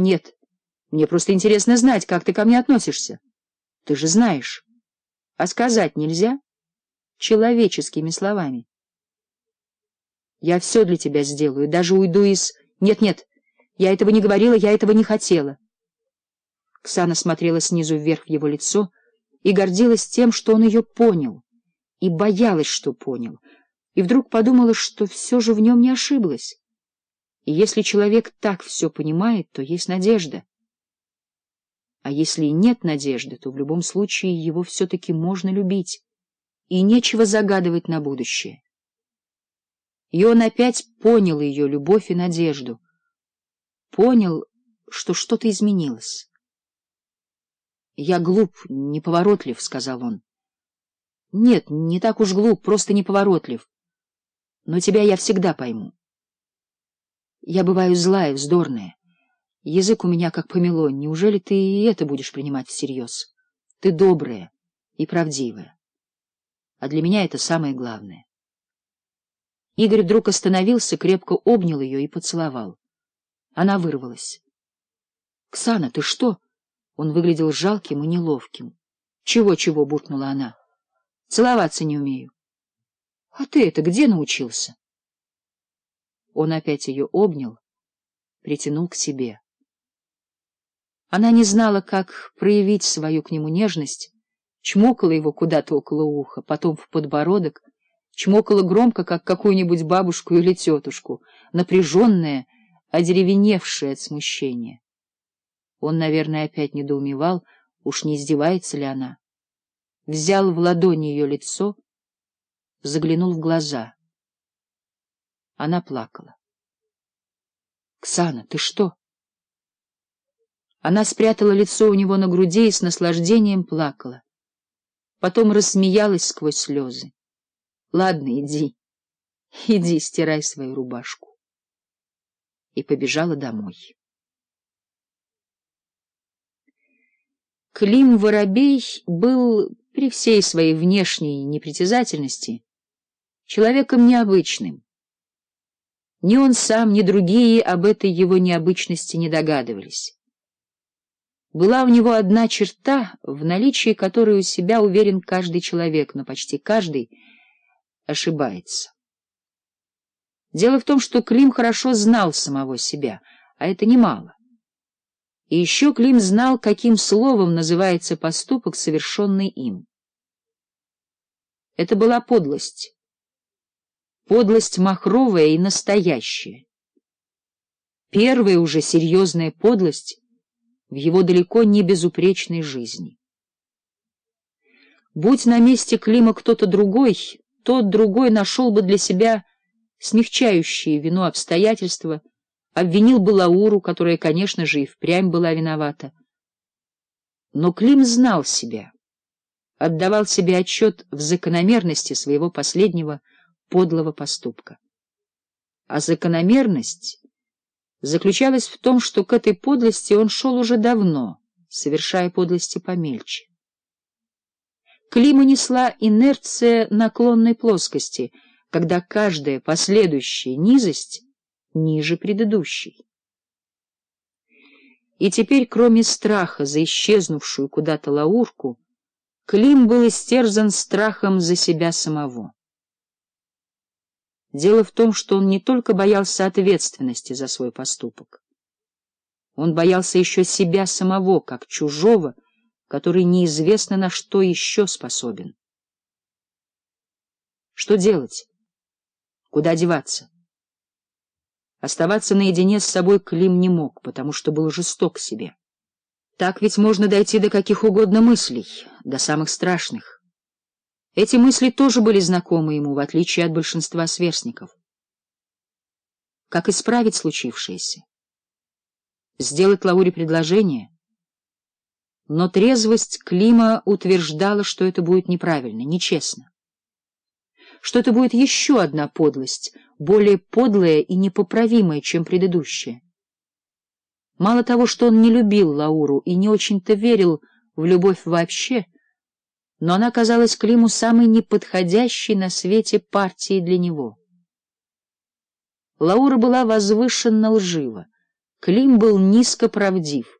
Нет. Мне просто интересно знать, как ты ко мне относишься. Ты же знаешь. А сказать нельзя? Человеческими словами. Я все для тебя сделаю, даже уйду из... Нет-нет, я этого не говорила, я этого не хотела. Ксана смотрела снизу вверх в его лицо и гордилась тем, что он ее понял, и боялась, что понял, и вдруг подумала, что все же в нем не ошиблась. И если человек так все понимает, то есть надежда. А если нет надежды, то в любом случае его все-таки можно любить, и нечего загадывать на будущее. И он опять понял ее любовь и надежду, понял, что что-то изменилось. «Я глуп, неповоротлив», — сказал он. «Нет, не так уж глуп, просто неповоротлив. Но тебя я всегда пойму». Я бываю злая, вздорная. Язык у меня как помело. Неужели ты и это будешь принимать всерьез? Ты добрая и правдивая. А для меня это самое главное. Игорь вдруг остановился, крепко обнял ее и поцеловал. Она вырвалась. — Ксана, ты что? Он выглядел жалким и неловким. «Чего, — Чего-чего, — буркнула она. — Целоваться не умею. — А ты это где научился? Он опять ее обнял, притянул к себе. Она не знала, как проявить свою к нему нежность, чмокала его куда-то около уха, потом в подбородок, чмокала громко, как какую-нибудь бабушку или тетушку, напряженная, одеревеневшая от смущения. Он, наверное, опять недоумевал, уж не издевается ли она. Взял в ладони ее лицо, заглянул в глаза — она плакала. Ксана, ты что? Она спрятала лицо у него на груди и с наслаждением плакала. Потом рассмеялась сквозь слезы. Ладно, иди. Иди, стирай свою рубашку. И побежала домой. Клим Воробей был при всей своей внешней непритязательности человеком необычным. Ни он сам, ни другие об этой его необычности не догадывались. Была у него одна черта, в наличии которой у себя уверен каждый человек, но почти каждый ошибается. Дело в том, что Клим хорошо знал самого себя, а это немало. И еще Клим знал, каким словом называется поступок, совершенный им. Это была подлость подлость махровая и настоящая. Первая уже серьезная подлость в его далеко не безупречной жизни. Будь на месте Клима кто-то другой, тот другой нашел бы для себя смягчающие вину обстоятельства, обвинил бы Лауру, которая, конечно же, и впрямь была виновата. Но Клим знал себя, отдавал себе отчет в закономерности своего последнего подлого поступка. А закономерность заключалась в том, что к этой подлости он шел уже давно, совершая подлости помельче. Клима несла инерция наклонной плоскости, когда каждая последующая низость ниже предыдущей. И теперь, кроме страха за исчезнувшую куда-то Лаурку, Клим был истерзан страхом за себя самого. Дело в том, что он не только боялся ответственности за свой поступок. Он боялся еще себя самого, как чужого, который неизвестно на что еще способен. Что делать? Куда деваться? Оставаться наедине с собой Клим не мог, потому что был жесток к себе. Так ведь можно дойти до каких угодно мыслей, до самых страшных. Эти мысли тоже были знакомы ему, в отличие от большинства сверстников. Как исправить случившееся? Сделать Лауре предложение? Но трезвость Клима утверждала, что это будет неправильно, нечестно. Что это будет еще одна подлость, более подлая и непоправимая, чем предыдущая. Мало того, что он не любил Лауру и не очень-то верил в любовь вообще, — но она казалась Климу самой неподходящей на свете партией для него. Лаура была возвышенно лжива, Клим был низко правдив —